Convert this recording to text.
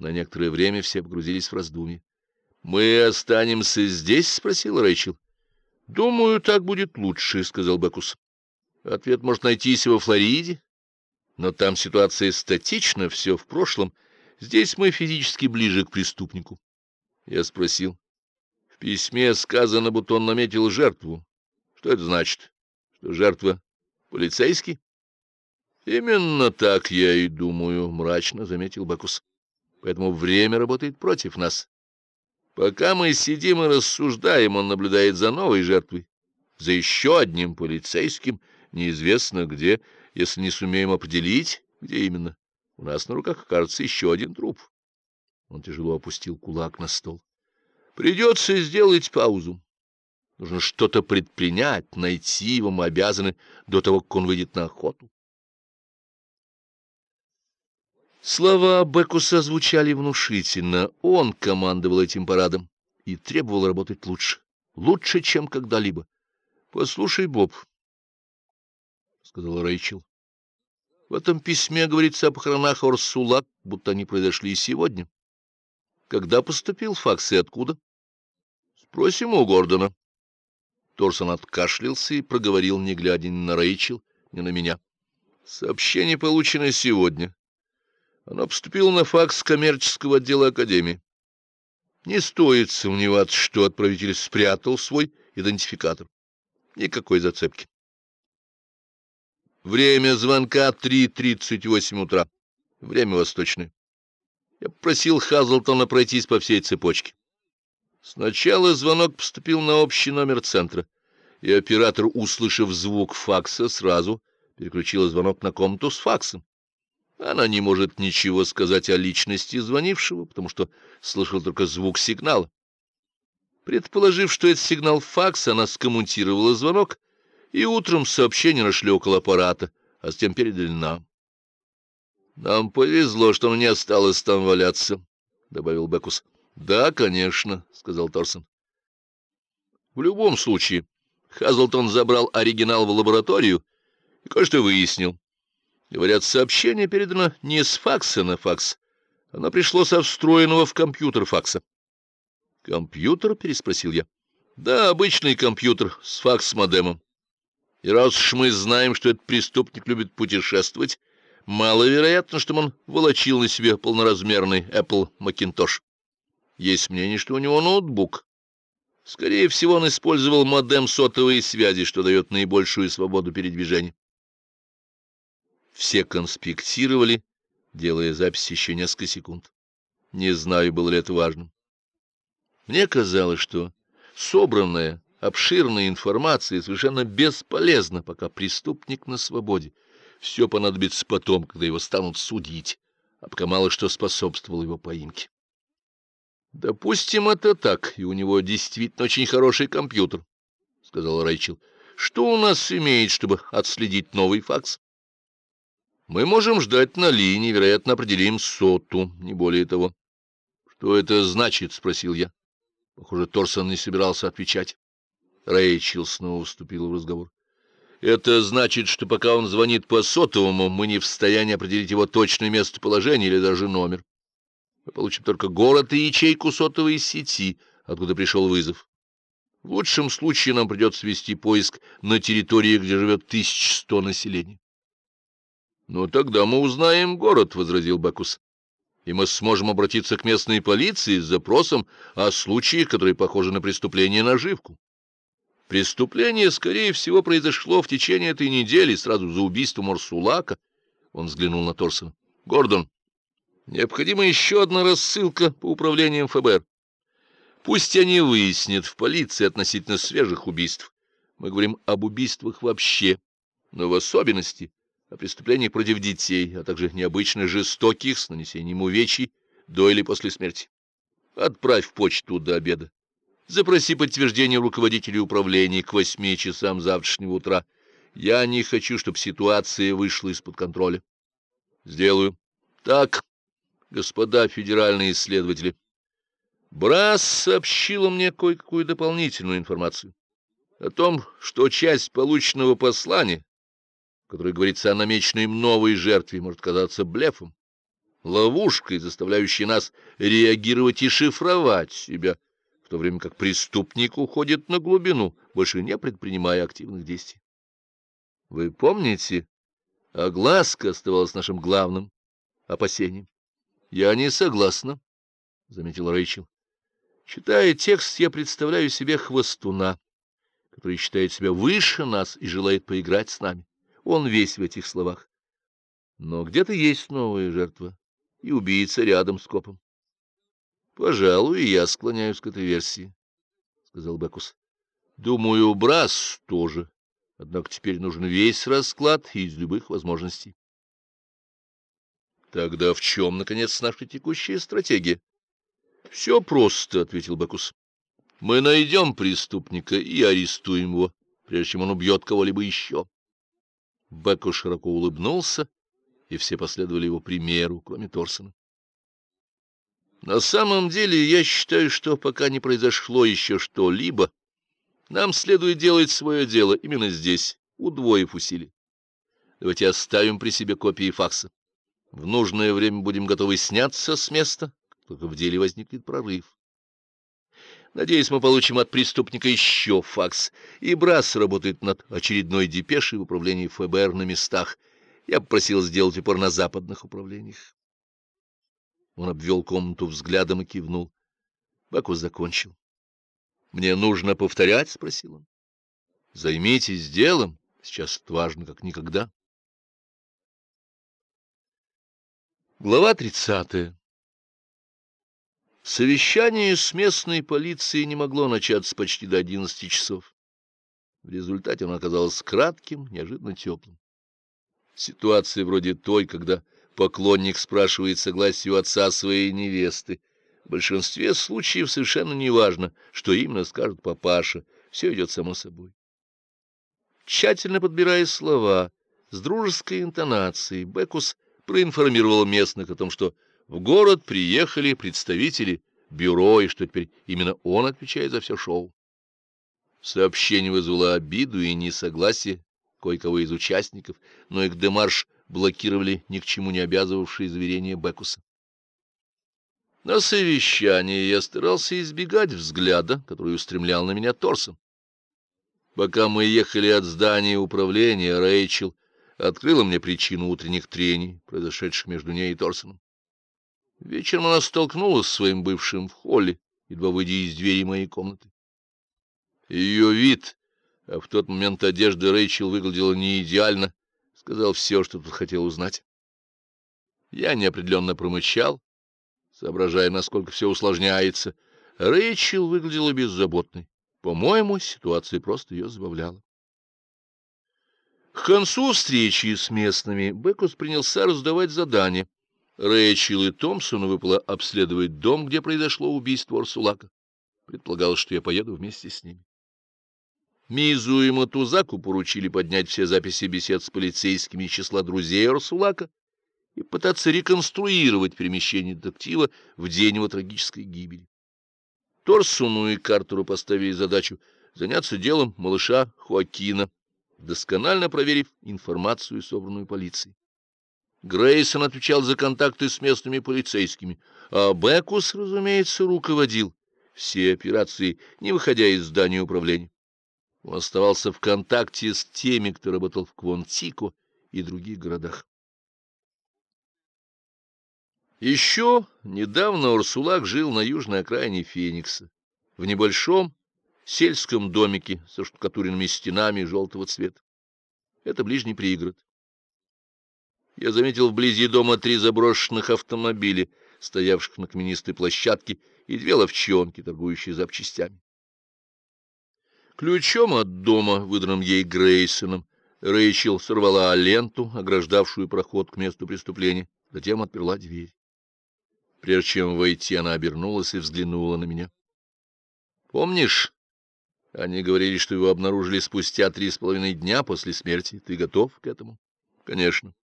На некоторое время все погрузились в раздумье. — Мы останемся здесь? — спросил Рэйчел. — Думаю, так будет лучше, — сказал Бекус. — Ответ может найтись во Флориде, но там ситуация статична, все в прошлом. Здесь мы физически ближе к преступнику. Я спросил. В письме сказано, будто он наметил жертву. Что это значит? Что жертва полицейский? Именно так я и думаю, мрачно заметил Бакус. Поэтому время работает против нас. Пока мы сидим и рассуждаем, он наблюдает за новой жертвой, за еще одним полицейским, неизвестно где, если не сумеем определить, где именно. У нас на руках кажется еще один труп. Он тяжело опустил кулак на стол. Придется сделать паузу. Нужно что-то предпринять, найти его мы обязаны до того, как он выйдет на охоту. Слова Бекуса звучали внушительно. Он командовал этим парадом и требовал работать лучше. Лучше, чем когда-либо. — Послушай, Боб, — сказал Рэйчел. В этом письме говорится о похоронах Орсула, будто они произошли сегодня. Когда поступил факс и откуда? Спросим у Гордона. Торсон откашлялся и проговорил, не глядя ни на Рэйчел, ни на меня. Сообщение получено сегодня. Оно поступило на факс коммерческого отдела Академии. Не стоит сомневаться, что отправитель спрятал свой идентификатор. Никакой зацепки. Время звонка 3.38 утра. Время восточное. Я попросил Хазлтона пройтись по всей цепочке. Сначала звонок поступил на общий номер центра, и оператор, услышав звук факса, сразу переключил звонок на комнату с факсом. Она не может ничего сказать о личности звонившего, потому что слышал только звук сигнала. Предположив, что это сигнал факса, она скоммутировала звонок, и утром сообщение нашли около аппарата, а затем передали нам. — Нам повезло, что он не осталось там валяться, — добавил Бекус. — Да, конечно, — сказал Торсон. — В любом случае, Хазлтон забрал оригинал в лабораторию и кое-что выяснил. Говорят, сообщение передано не с факса на факс. Оно пришло со встроенного в компьютер факса. «Компьютер?» — переспросил я. «Да, обычный компьютер с факс-модемом. И раз уж мы знаем, что этот преступник любит путешествовать, маловероятно, что он волочил на себе полноразмерный Apple Macintosh. Есть мнение, что у него ноутбук. Скорее всего, он использовал модем сотовой связи, что дает наибольшую свободу передвижения. Все конспектировали, делая запись еще несколько секунд. Не знаю, было ли это важным. Мне казалось, что собранная, обширная информация совершенно бесполезна, пока преступник на свободе. Все понадобится потом, когда его станут судить, а пока мало что способствовало его поимке. Допустим, это так, и у него действительно очень хороший компьютер, — сказал Рэйчел. Что у нас имеет, чтобы отследить новый факс? Мы можем ждать на линии, вероятно, определим соту, не более того. — Что это значит? — спросил я. Похоже, Торсон не собирался отвечать. Рэйчел снова вступила в разговор. — Это значит, что пока он звонит по сотовому, мы не в состоянии определить его точное местоположение или даже номер. Мы получим только город и ячейку сотовой сети, откуда пришел вызов. В лучшем случае нам придется вести поиск на территории, где живет 1100 населения. «Ну, тогда мы узнаем город», — возразил Бакус. «И мы сможем обратиться к местной полиции с запросом о случаях, которые похожи на преступление наживку. Преступление, скорее всего, произошло в течение этой недели, сразу за убийством Орсулака». Он взглянул на Торсона. «Гордон, необходима еще одна рассылка по управлениям ФБР. Пусть они выяснят в полиции относительно свежих убийств. Мы говорим об убийствах вообще, но в особенности о преступлениях против детей, а также необычно жестоких с нанесением увечий до или после смерти. Отправь почту до обеда. Запроси подтверждение руководителя управления к восьми часам завтрашнего утра. Я не хочу, чтобы ситуация вышла из-под контроля. Сделаю. Так, господа федеральные исследователи. Брас сообщила мне кое-какую дополнительную информацию о том, что часть полученного послания которой говорится о намеченной им новой жертве, может казаться блефом. ловушкой, заставляющей нас реагировать и шифровать себя, в то время как преступник уходит на глубину, больше не предпринимая активных действий. Вы помните, огласка оставалась нашим главным опасением. — Я не согласна, — заметил Рэйчел. Читая текст, я представляю себе хвостуна, который считает себя выше нас и желает поиграть с нами. Он весь в этих словах. Но где-то есть новая жертва, и убийца рядом с копом. — Пожалуй, я склоняюсь к этой версии, — сказал Бекус. — Думаю, Брас тоже. Однако теперь нужен весь расклад из любых возможностей. — Тогда в чем, наконец, наша текущая стратегия? — Все просто, — ответил Бекус. — Мы найдем преступника и арестуем его, прежде чем он убьет кого-либо еще. Бекус широко улыбнулся и все последовали его примеру, кроме Торсона. На самом деле, я считаю, что пока не произошло еще что-либо, нам следует делать свое дело именно здесь, удвоив усилий. Давайте оставим при себе копии факса. В нужное время будем готовы сняться с места, только в деле возникнет прорыв. Надеюсь, мы получим от преступника еще факс, и Брас работает над очередной депешей в управлении ФБР на местах — я попросил сделать упор на западных управлениях. Он обвел комнату взглядом и кивнул. Бакус закончил. — Мне нужно повторять? — спросил он. — Займитесь делом. Сейчас важно, как никогда. Глава тридцатая. Совещание с местной полицией не могло начаться почти до одиннадцати часов. В результате оно оказалось кратким, неожиданно теплым. Ситуация вроде той, когда поклонник спрашивает согласие у отца своей невесты. В большинстве случаев совершенно неважно, что именно скажет папаша, все идет само собой. Тщательно подбирая слова, с дружеской интонацией, Бекус проинформировал местных о том, что в город приехали представители бюро, и что теперь именно он отвечает за все шоу. Сообщение вызвало обиду и несогласие кое-кого из участников, но их демарш блокировали ни к чему не обязывавшие заверения Бекуса. На совещании я старался избегать взгляда, который устремлял на меня торсом. Пока мы ехали от здания управления, Рэйчел открыла мне причину утренних трений, произошедших между ней и Торсоном. Вечером она столкнулась с своим бывшим в холле, едва выйдя из двери моей комнаты. Ее вид а в тот момент одежда Рэйчел выглядела не идеально, сказал все, что хотел узнать. Я неопределенно промычал, соображая, насколько все усложняется. Рэйчел выглядела беззаботной. По-моему, ситуация просто ее забавляла. К концу встречи с местными Бекус принялся раздавать задания. Рэйчел и Томпсону выпало обследовать дом, где произошло убийство Арсулака. Предполагалось, что я поеду вместе с ними. Мизу и Матузаку поручили поднять все записи бесед с полицейскими из числа друзей Расулака и пытаться реконструировать перемещение детектива в день его трагической гибели. Торсуну и Картеру поставили задачу заняться делом малыша Хоакина, досконально проверив информацию, собранную полицией. Грейсон отвечал за контакты с местными полицейскими, а Бекус, разумеется, руководил все операции, не выходя из здания управления. Он оставался в контакте с теми, кто работал в Квонтико и других городах. Еще недавно Урсулак жил на южной окраине Феникса, в небольшом сельском домике со штукатуренными стенами желтого цвета. Это ближний пригород. Я заметил вблизи дома три заброшенных автомобиля, стоявших на каменистой площадке, и две ловчонки, торгующие запчастями. Ключом от дома, выданным ей Грейсоном, Рэйчел сорвала ленту, ограждавшую проход к месту преступления, затем отперла дверь. Прежде чем войти, она обернулась и взглянула на меня. — Помнишь, они говорили, что его обнаружили спустя три с половиной дня после смерти. Ты готов к этому? — Конечно.